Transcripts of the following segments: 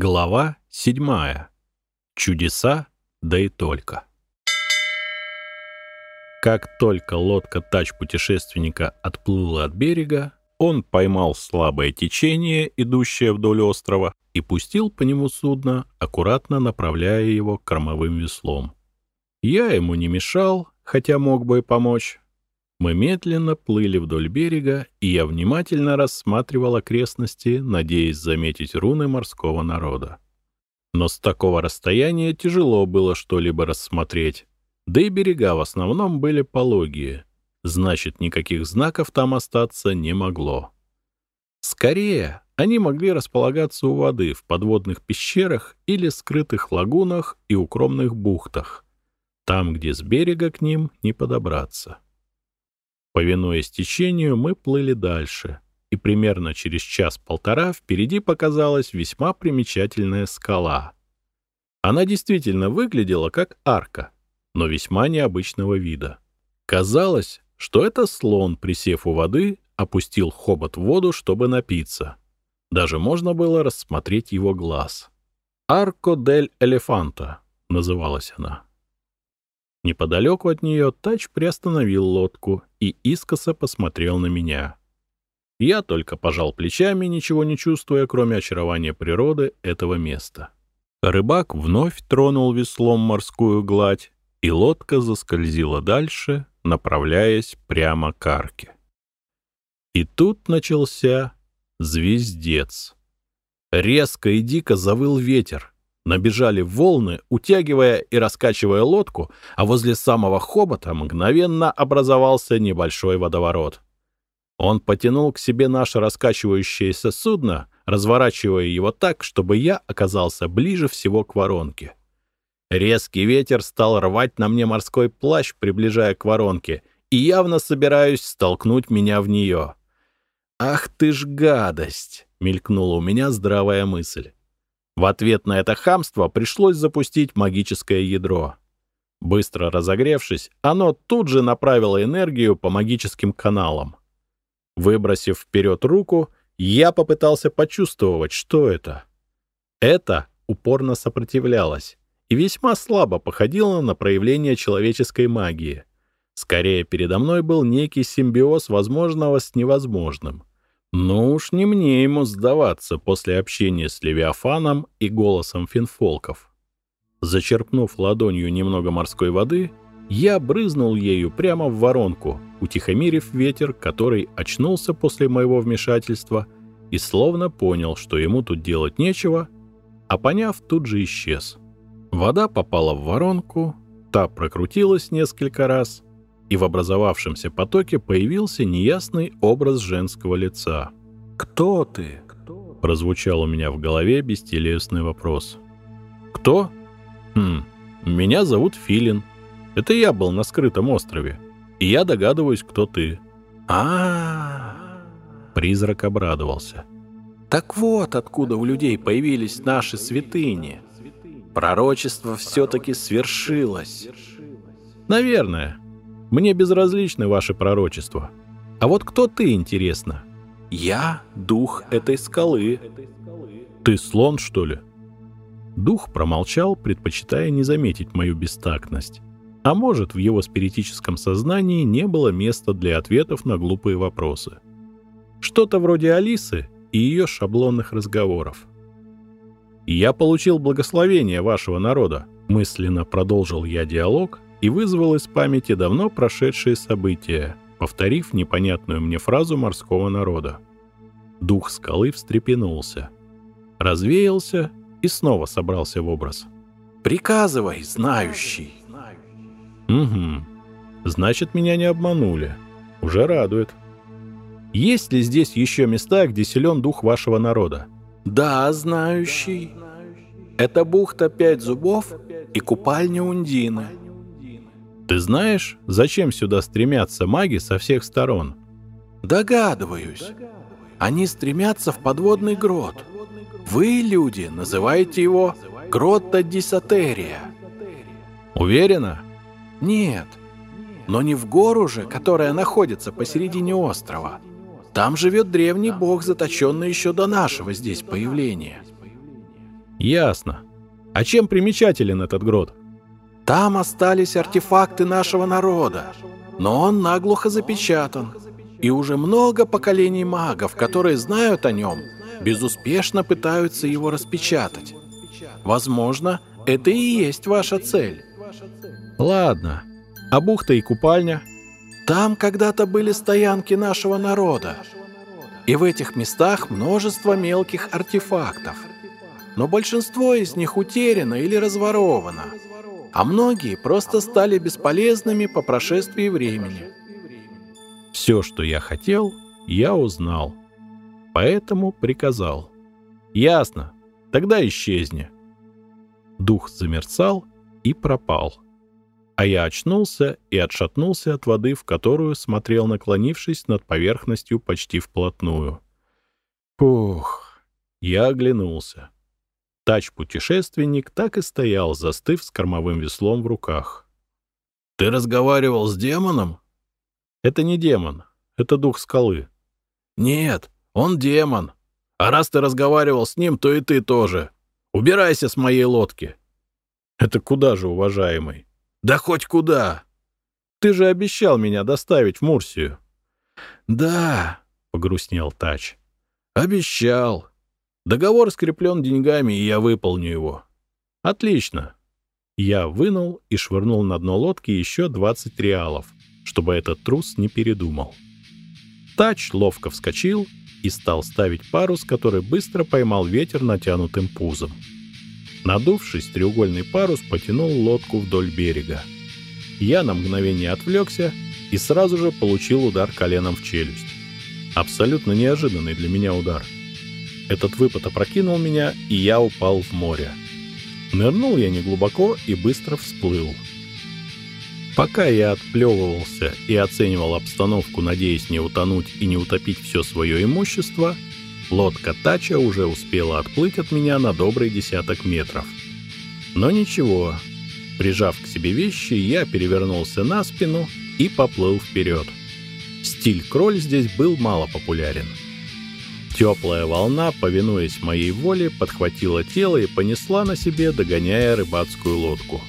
Глава седьмая. Чудеса, да и только. Как только лодка тач путешественника отплыла от берега, он поймал слабое течение, идущее вдоль острова, и пустил по нему судно, аккуратно направляя его кормовым веслом. Я ему не мешал, хотя мог бы и помочь. Мы медленно плыли вдоль берега, и я внимательно рассматривал окрестности, надеясь заметить руны морского народа. Но с такого расстояния тяжело было что-либо рассмотреть, да и берега в основном были пологие, значит, никаких знаков там остаться не могло. Скорее, они могли располагаться у воды в подводных пещерах или скрытых лагунах и укромных бухтах, там, где с берега к ним не подобраться. Повинуясь течению, мы плыли дальше, и примерно через час-полтора впереди показалась весьма примечательная скала. Она действительно выглядела как арка, но весьма необычного вида. Казалось, что это слон, присев у воды, опустил хобот в воду, чтобы напиться. Даже можно было рассмотреть его глаз. «Арко дель элефанта» называлась она. Неподалеку от нее Тач приостановил лодку и искоса посмотрел на меня. Я только пожал плечами, ничего не чувствуя, кроме очарования природы этого места. Рыбак вновь тронул веслом морскую гладь, и лодка заскользила дальше, направляясь прямо к арке. И тут начался звездец. Резко и дико завыл ветер. Набежали волны, утягивая и раскачивая лодку, а возле самого хобота мгновенно образовался небольшой водоворот. Он потянул к себе наше раскачивающееся судно, разворачивая его так, чтобы я оказался ближе всего к воронке. Резкий ветер стал рвать на мне морской плащ, приближая к воронке, и явно собираюсь столкнуть меня в нее. «Ах ты ж гадость!» — мелькнула у меня здравая мысль. В ответ на это хамство пришлось запустить магическое ядро. Быстро разогревшись, оно тут же направило энергию по магическим каналам. Выбросив вперед руку, я попытался почувствовать, что это. Это упорно сопротивлялось и весьма слабо походило на проявление человеческой магии. Скорее, передо мной был некий симбиоз возможного с невозможным. Ну уж не мне ему сдаваться после общения с Левиафаном и голосом финфолков. Зачерпнув ладонью немного морской воды, я брызнул ею прямо в воронку, утихомирив ветер, который очнулся после моего вмешательства и словно понял, что ему тут делать нечего, а поняв, тут же исчез. Вода попала в воронку, та прокрутилась несколько раз — и в образовавшемся потоке появился неясный образ женского лица. «Кто ты?» — прозвучал у меня в голове бестелесный вопрос. «Кто? Хм, меня зовут Филин. Это я был на скрытом острове, и я догадываюсь, кто ты». А, -а, -а, Призрак обрадовался. «Так вот, откуда у людей появились наши святыни. Пророчество все-таки свершилось». «Наверное», мне безразличны ваши пророчества. А вот кто ты, интересно? Я дух этой скалы. Ты слон, что ли? Дух промолчал, предпочитая не заметить мою бестактность. А может, в его спиритическом сознании не было места для ответов на глупые вопросы. Что-то вроде Алисы и ее шаблонных разговоров. «Я получил благословение вашего народа», — мысленно продолжил я диалог, и вызвал из памяти давно прошедшие события, повторив непонятную мне фразу морского народа. Дух скалы встрепенулся, развеялся и снова собрался в образ. «Приказывай, знающий!» «Угу. Значит, меня не обманули. Уже радует. Есть ли здесь еще места, где силен дух вашего народа?» «Да, знающий. Это бухта Пять Зубов и купальня Ундины». Ты знаешь, зачем сюда стремятся маги со всех сторон? Догадываюсь. Они стремятся в подводный грот. Вы, люди, называете его Гротта Дисатерия. Уверена? Нет. Но не в гору же, которая находится посередине острова. Там живет древний бог, заточенный еще до нашего здесь появления. Ясно. А чем примечателен этот грот? Там остались артефакты нашего народа, но он наглухо запечатан. И уже много поколений магов, которые знают о нем, безуспешно пытаются его распечатать. Возможно, это и есть ваша цель. Ладно. А бухта и купальня? Там когда-то были стоянки нашего народа. И в этих местах множество мелких артефактов. Но большинство из них утеряно или разворовано. А многие просто стали бесполезными по прошествии времени. Все, что я хотел, я узнал. Поэтому приказал. Ясно. Тогда исчезни. Дух замерцал и пропал. А я очнулся и отшатнулся от воды, в которую смотрел, наклонившись над поверхностью почти вплотную. Фух, я оглянулся. Тач-путешественник так и стоял, застыв с кормовым веслом в руках. «Ты разговаривал с демоном?» «Это не демон, это дух скалы». «Нет, он демон. А раз ты разговаривал с ним, то и ты тоже. Убирайся с моей лодки». «Это куда же, уважаемый?» Да хоть куда. Ты же обещал меня доставить в Мурсию. Да, погрустнел Тач. Обещал. Договор скреплен деньгами, и я выполню его. Отлично. Я вынул и швырнул на дно лодки еще 20 реалов, чтобы этот трус не передумал. Тач ловко вскочил и стал ставить парус, который быстро поймал ветер натянутым пузом. Надувшись, треугольный парус потянул лодку вдоль берега. Я на мгновение отвлекся и сразу же получил удар коленом в челюсть. Абсолютно неожиданный для меня удар. Этот выпад опрокинул меня, и я упал в море. Нырнул я неглубоко и быстро всплыл. Пока я отплевывался и оценивал обстановку, надеясь не утонуть и не утопить все свое имущество, Лодка Тача уже успела отплыть от меня на добрый десяток метров. Но ничего. Прижав к себе вещи, я перевернулся на спину и поплыл вперед. Стиль кроль здесь был мало популярен. Теплая волна, повинуясь моей воле, подхватила тело и понесла на себе, догоняя рыбацкую лодку.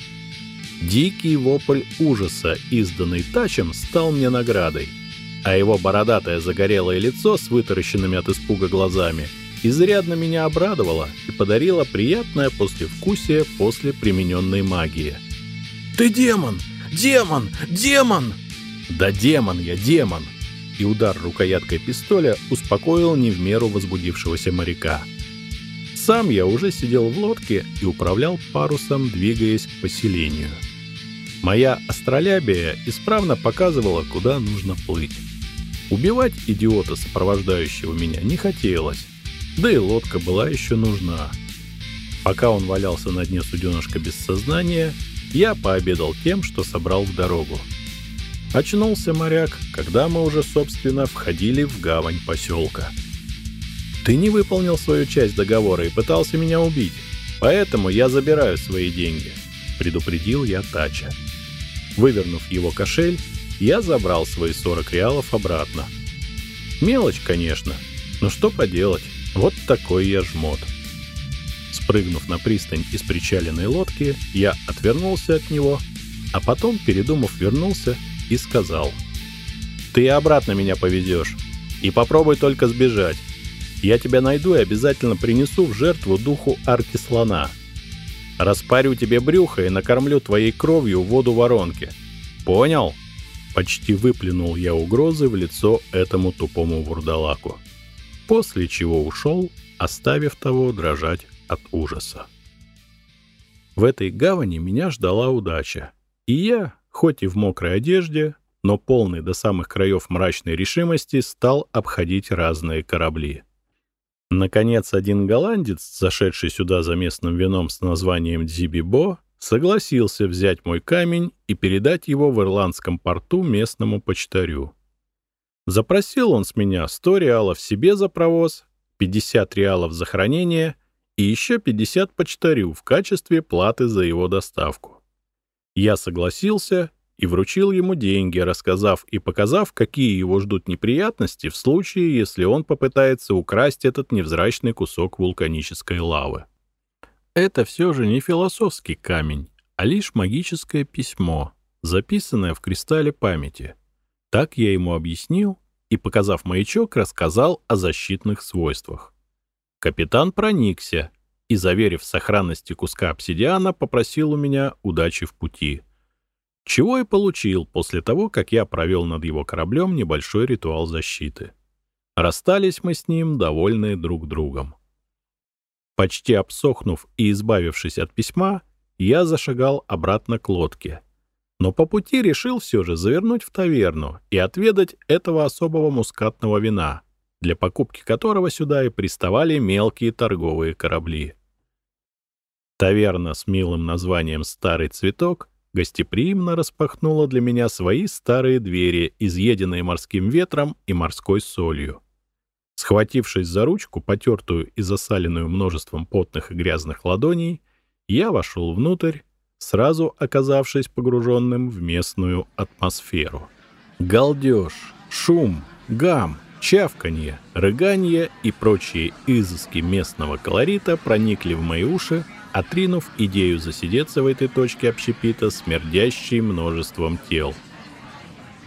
Дикий вопль ужаса, изданный Тачем, стал мне наградой а его бородатое загорелое лицо с вытаращенными от испуга глазами изрядно меня обрадовало и подарило приятное послевкусие после примененной магии. «Ты демон! Демон! Демон!» «Да демон я, демон!» И удар рукояткой пистоля успокоил не в меру возбудившегося моряка. Сам я уже сидел в лодке и управлял парусом, двигаясь к поселению. Моя астролябия исправно показывала, куда нужно плыть. Убивать идиота, сопровождающего меня, не хотелось. Да и лодка была еще нужна. Пока он валялся на дне суденышка без сознания, я пообедал тем, что собрал в дорогу. Очнулся моряк, когда мы уже, собственно, входили в гавань поселка. «Ты не выполнил свою часть договора и пытался меня убить, поэтому я забираю свои деньги», — предупредил я Тача. Вывернув его кошель, я забрал свои 40 реалов обратно. Мелочь, конечно, но что поделать, вот такой я жмот. Спрыгнув на пристань из причаленной лодки, я отвернулся от него, а потом, передумав, вернулся и сказал. «Ты обратно меня повезешь, и попробуй только сбежать. Я тебя найду и обязательно принесу в жертву духу арки слона. Распарю тебе брюхо и накормлю твоей кровью воду воронки. Понял?» Почти выплюнул я угрозы в лицо этому тупому вурдалаку. После чего ушел, оставив того дрожать от ужаса. В этой гавани меня ждала удача. И я, хоть и в мокрой одежде, но полный до самых краев мрачной решимости, стал обходить разные корабли. Наконец, один голландец, зашедший сюда за местным вином с названием Дзибибо, согласился взять мой камень и передать его в ирландском порту местному почтарю. Запросил он с меня 100 реалов себе за провоз, 50 реалов за хранение и еще 50 почтарю в качестве платы за его доставку. Я согласился и вручил ему деньги, рассказав и показав, какие его ждут неприятности в случае, если он попытается украсть этот невзрачный кусок вулканической лавы. Это все же не философский камень, а лишь магическое письмо, записанное в кристалле памяти. Так я ему объяснил и, показав маячок, рассказал о защитных свойствах. Капитан проникся и, заверив сохранности куска обсидиана, попросил у меня удачи в пути. Чего и получил после того, как я провел над его кораблем небольшой ритуал защиты. Расстались мы с ним, довольные друг другом. Почти обсохнув и избавившись от письма, я зашагал обратно к лодке. Но по пути решил все же завернуть в таверну и отведать этого особого мускатного вина, для покупки которого сюда и приставали мелкие торговые корабли. Таверна с милым названием «Старый цветок» гостеприимно распахнула для меня свои старые двери, изъеденные морским ветром и морской солью. Схватившись за ручку, потертую и засаленную множеством потных и грязных ладоней, я вошел внутрь, сразу оказавшись погруженным в местную атмосферу. Галдеж, шум, гам, чавканье, рыганье и прочие изыски местного колорита проникли в мои уши, отринув идею засидеться в этой точке общепита, смердящей множеством тел.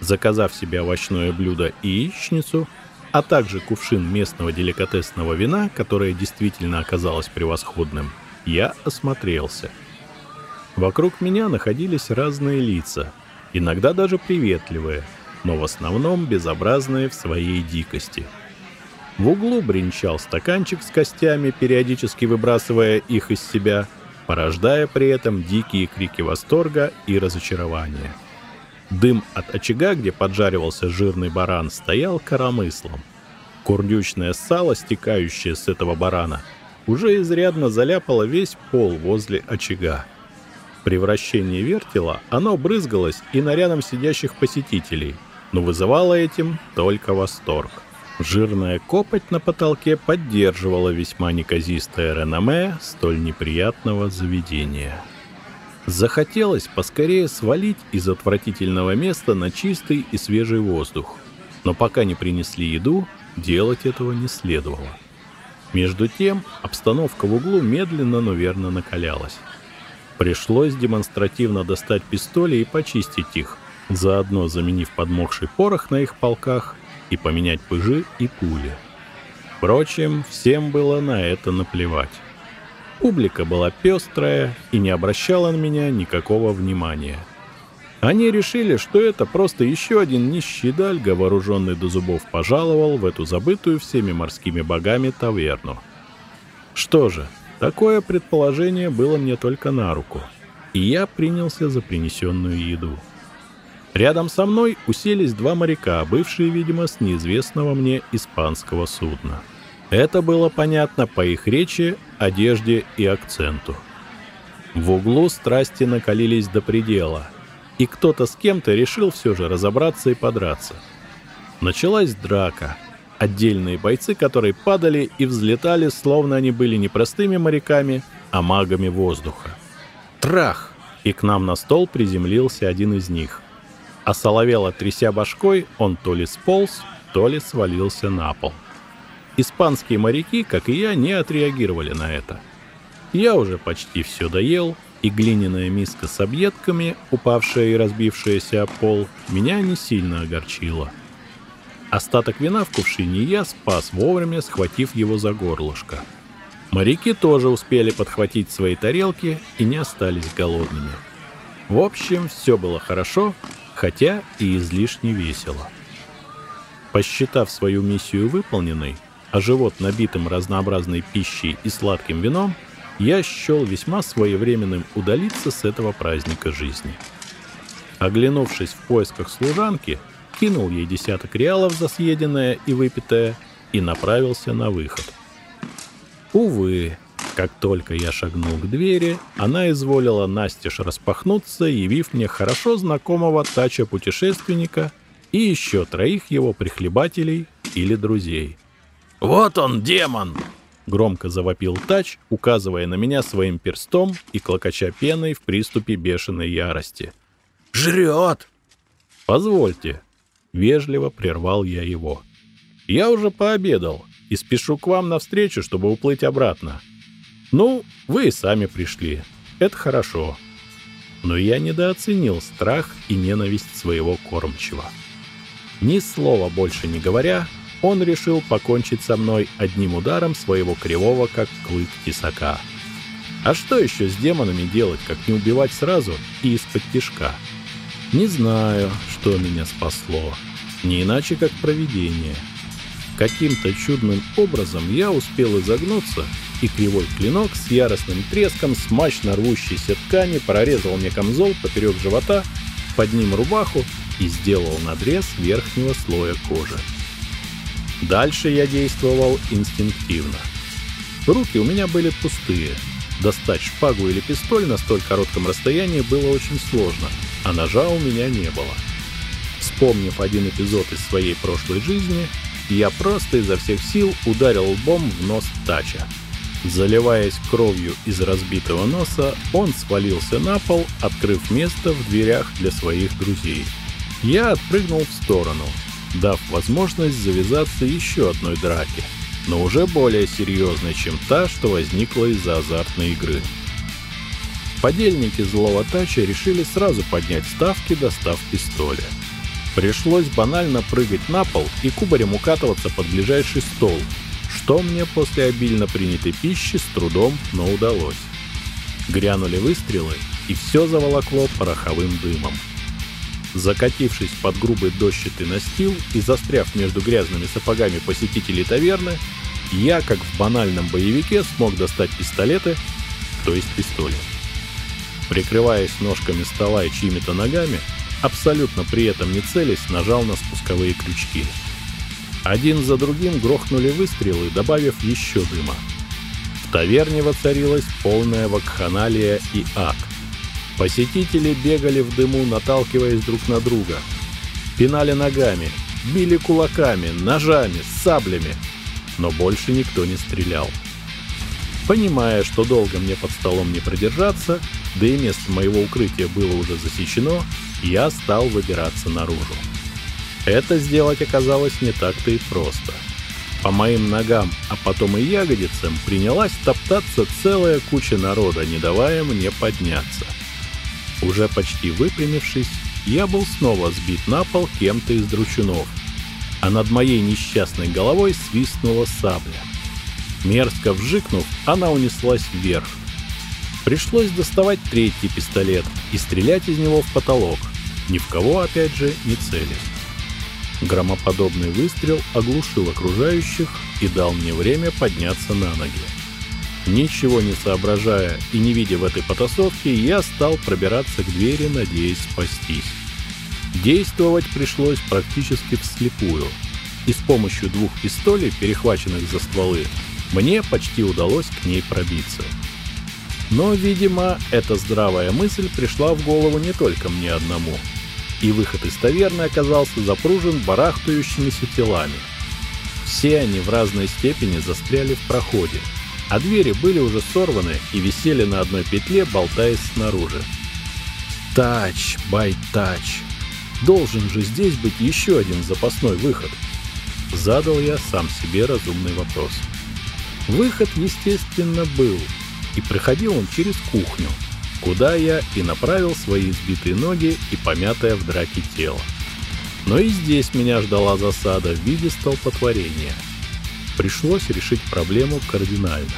Заказав себе овощное блюдо и яичницу, а также кувшин местного деликатесного вина, которое действительно оказалось превосходным, я осмотрелся. Вокруг меня находились разные лица, иногда даже приветливые, но в основном безобразные в своей дикости — в углу бренчал стаканчик с костями, периодически выбрасывая их из себя, порождая при этом дикие крики восторга и разочарования. Дым от очага, где поджаривался жирный баран, стоял коромыслом. Курдючное сало, стекающее с этого барана, уже изрядно заляпало весь пол возле очага. При вращении вертела оно брызгалось и на рядом сидящих посетителей, но вызывало этим только восторг. Жирная копоть на потолке поддерживала весьма неказистое реноме столь неприятного заведения. Захотелось поскорее свалить из отвратительного места на чистый и свежий воздух, но пока не принесли еду, делать этого не следовало. Между тем, обстановка в углу медленно, но верно накалялась. Пришлось демонстративно достать пистоли и почистить их, заодно заменив подмокший порох на их полках и поменять пыжи и пули. Впрочем, всем было на это наплевать. Публика была пестрая и не обращала на меня никакого внимания. Они решили, что это просто еще один нищий дальга, вооруженный до зубов, пожаловал в эту забытую всеми морскими богами таверну. Что же, такое предположение было мне только на руку, и я принялся за принесенную еду. Рядом со мной уселись два моряка, бывшие, видимо, с неизвестного мне испанского судна. Это было понятно по их речи, одежде и акценту. В углу страсти накалились до предела, и кто-то с кем-то решил все же разобраться и подраться. Началась драка. Отдельные бойцы, которые падали и взлетали, словно они были не простыми моряками, а магами воздуха. Трах! И к нам на стол приземлился один из них — а соловело тряся башкой, он то ли сполз, то ли свалился на пол. Испанские моряки, как и я, не отреагировали на это. Я уже почти все доел, и глиняная миска с объедками, упавшая и разбившаяся о пол, меня не сильно огорчила. Остаток вина в кувшине я спас вовремя, схватив его за горлышко. Моряки тоже успели подхватить свои тарелки и не остались голодными. В общем, все было хорошо, хотя и излишне весело. Посчитав свою миссию выполненной, а живот набитым разнообразной пищей и сладким вином, я счел весьма своевременным удалиться с этого праздника жизни. Оглянувшись в поисках служанки, кинул ей десяток реалов за съеденное и выпитое и направился на выход. Увы, как только я шагнул к двери, она изволила настежь распахнуться, явив мне хорошо знакомого тача-путешественника и еще троих его прихлебателей или друзей. «Вот он, демон!» — громко завопил тач, указывая на меня своим перстом и клокоча пеной в приступе бешеной ярости. «Жрет!» «Позвольте», — вежливо прервал я его. «Я уже пообедал и спешу к вам навстречу, чтобы уплыть обратно». Ну, вы и сами пришли. Это хорошо. Но я недооценил страх и ненависть своего кормчего. Ни слова больше не говоря, он решил покончить со мной одним ударом своего кривого, как клык тесака. А что еще с демонами делать, как не убивать сразу и из-под тишка? Не знаю, что меня спасло. Не иначе, как провидение. Каким-то чудным образом я успел изогнуться, и кривой клинок с яростным треском смачно рвущейся ткани прорезал мне камзол поперек живота, под ним рубаху и сделал надрез верхнего слоя кожи. Дальше я действовал инстинктивно. Руки у меня были пустые. Достать шпагу или пистоль на столь коротком расстоянии было очень сложно, а ножа у меня не было. Вспомнив один эпизод из своей прошлой жизни, я просто изо всех сил ударил лбом в нос Тача. Заливаясь кровью из разбитого носа, он свалился на пол, открыв место в дверях для своих друзей. Я отпрыгнул в сторону, дав возможность завязаться еще одной драке, но уже более серьезной, чем та, что возникла из-за азартной игры. Подельники злого тача решили сразу поднять ставки, достав пистоля. Пришлось банально прыгать на пол и кубарем укатываться под ближайший стол, что мне после обильно принятой пищи с трудом, но удалось. Грянули выстрелы, и все заволокло пороховым дымом. Закатившись под грубый дощатый настил и застряв между грязными сапогами посетителей таверны, я, как в банальном боевике, смог достать пистолеты, то есть пистолет. Прикрываясь ножками стола и чьими-то ногами, абсолютно при этом не целясь, нажал на спусковые крючки. Один за другим грохнули выстрелы, добавив еще дыма. В таверне воцарилась полная вакханалия и ад – Посетители бегали в дыму, наталкиваясь друг на друга. Пинали ногами, били кулаками, ножами, саблями. Но больше никто не стрелял. Понимая, что долго мне под столом не продержаться, да и место моего укрытия было уже засечено, я стал выбираться наружу. Это сделать оказалось не так-то и просто. По моим ногам, а потом и ягодицам принялась топтаться целая куча народа, не давая мне подняться. Уже почти выпрямившись, я был снова сбит на пол кем-то из дручунов, а над моей несчастной головой свистнула сабля. Мерзко вжикнув, она унеслась вверх. Пришлось доставать третий пистолет и стрелять из него в потолок, ни в кого, опять же, не целясь. Громоподобный выстрел оглушил окружающих и дал мне время подняться на ноги. Ничего не соображая и не видя в этой потасовке, я стал пробираться к двери, надеясь спастись. Действовать пришлось практически вслепую, и с помощью двух пистолей, перехваченных за стволы, мне почти удалось к ней пробиться. Но, видимо, эта здравая мысль пришла в голову не только мне одному, и выход из таверны оказался запружен барахтающимися телами. Все они в разной степени застряли в проходе — а двери были уже сорваны и висели на одной петле, болтаясь снаружи. Тач, бай тач. Должен же здесь быть еще один запасной выход. Задал я сам себе разумный вопрос. Выход, естественно, был, и проходил он через кухню, куда я и направил свои избитые ноги и помятое в драке тело. Но и здесь меня ждала засада в виде столпотворения — пришлось решить проблему кардинально.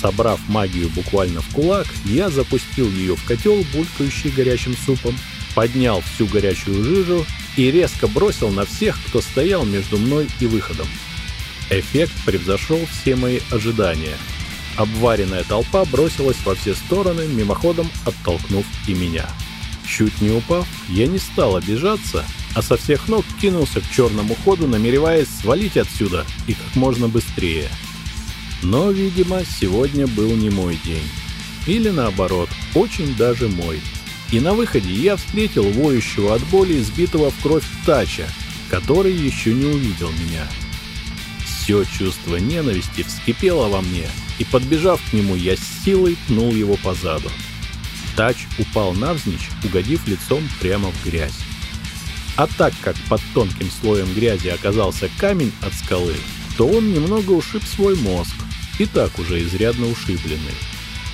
Собрав магию буквально в кулак, я запустил ее в котел, булькающий горячим супом, поднял всю горячую жижу и резко бросил на всех, кто стоял между мной и выходом. Эффект превзошел все мои ожидания. Обваренная толпа бросилась во все стороны, мимоходом оттолкнув и меня. Чуть не упав, я не стал обижаться а со всех ног кинулся к черному ходу, намереваясь свалить отсюда и как можно быстрее. Но, видимо, сегодня был не мой день. Или наоборот, очень даже мой. И на выходе я встретил воющего от боли избитого в кровь Тача, который еще не увидел меня. Все чувство ненависти вскипело во мне, и, подбежав к нему, я с силой пнул его по заду. Тач упал навзничь, угодив лицом прямо в грязь. А так как под тонким слоем грязи оказался камень от скалы, то он немного ушиб свой мозг, и так уже изрядно ушибленный.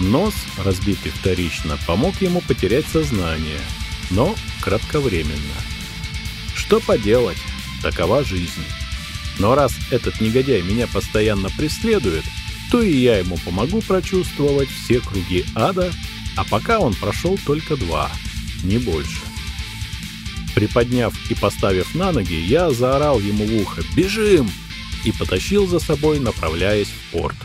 Нос, разбитый вторично, помог ему потерять сознание, но кратковременно. Что поделать, такова жизнь. Но раз этот негодяй меня постоянно преследует, то и я ему помогу прочувствовать все круги ада, а пока он прошел только два, не больше. Приподняв и поставив на ноги, я заорал ему в ухо «Бежим!» и потащил за собой, направляясь в порт.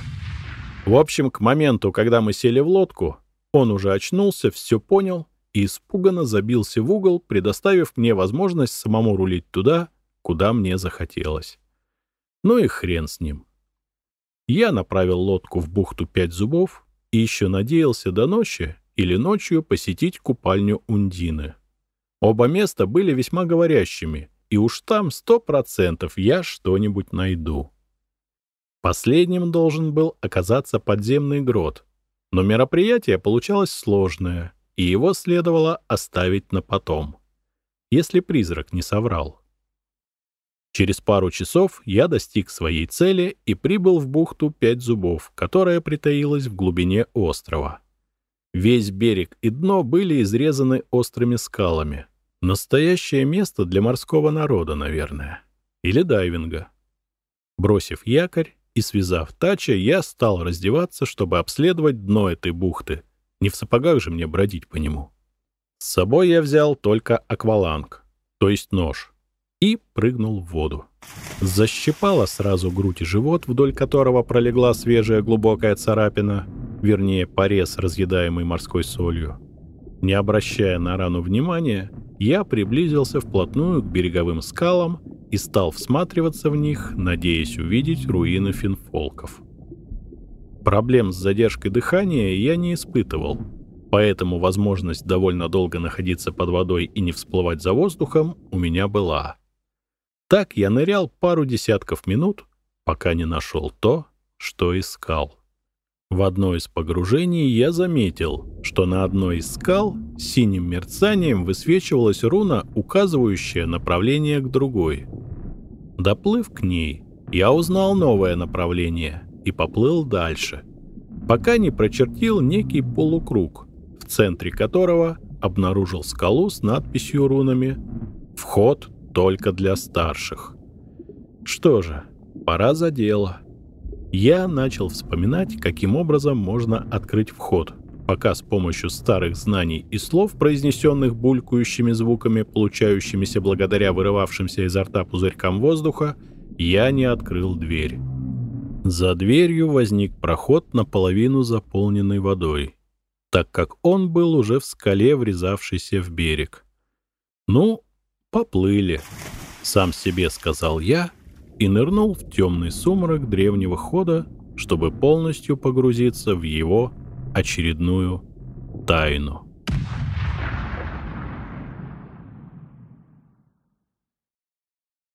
В общем, к моменту, когда мы сели в лодку, он уже очнулся, все понял и испуганно забился в угол, предоставив мне возможность самому рулить туда, куда мне захотелось. Ну и хрен с ним. Я направил лодку в бухту Пять Зубов и еще надеялся до ночи или ночью посетить купальню Ундины. Оба места были весьма говорящими, и уж там сто процентов я что-нибудь найду. Последним должен был оказаться подземный грот, но мероприятие получалось сложное, и его следовало оставить на потом, если призрак не соврал. Через пару часов я достиг своей цели и прибыл в бухту Пять Зубов, которая притаилась в глубине острова. Весь берег и дно были изрезаны острыми скалами. Настоящее место для морского народа, наверное. Или дайвинга. Бросив якорь и связав тача, я стал раздеваться, чтобы обследовать дно этой бухты. Не в сапогах же мне бродить по нему. С собой я взял только акваланг, то есть нож и прыгнул в воду. Защипала сразу грудь и живот, вдоль которого пролегла свежая глубокая царапина, вернее, порез, разъедаемый морской солью. Не обращая на рану внимания, я приблизился вплотную к береговым скалам и стал всматриваться в них, надеясь увидеть руины финфолков. Проблем с задержкой дыхания я не испытывал, поэтому возможность довольно долго находиться под водой и не всплывать за воздухом у меня была. Так я нырял пару десятков минут, пока не нашел то, что искал. В одно из погружений я заметил, что на одной из скал синим мерцанием высвечивалась руна, указывающая направление к другой. Доплыв к ней, я узнал новое направление и поплыл дальше, пока не прочертил некий полукруг, в центре которого обнаружил скалу с надписью рунами «Вход только для старших. Что же, пора за дело. Я начал вспоминать, каким образом можно открыть вход, пока с помощью старых знаний и слов, произнесенных булькающими звуками, получающимися благодаря вырывавшимся изо рта пузырькам воздуха, я не открыл дверь. За дверью возник проход, наполовину заполненный водой, так как он был уже в скале, врезавшийся в берег. Ну, «Поплыли», — сам себе сказал я и нырнул в темный сумрак древнего хода, чтобы полностью погрузиться в его очередную тайну.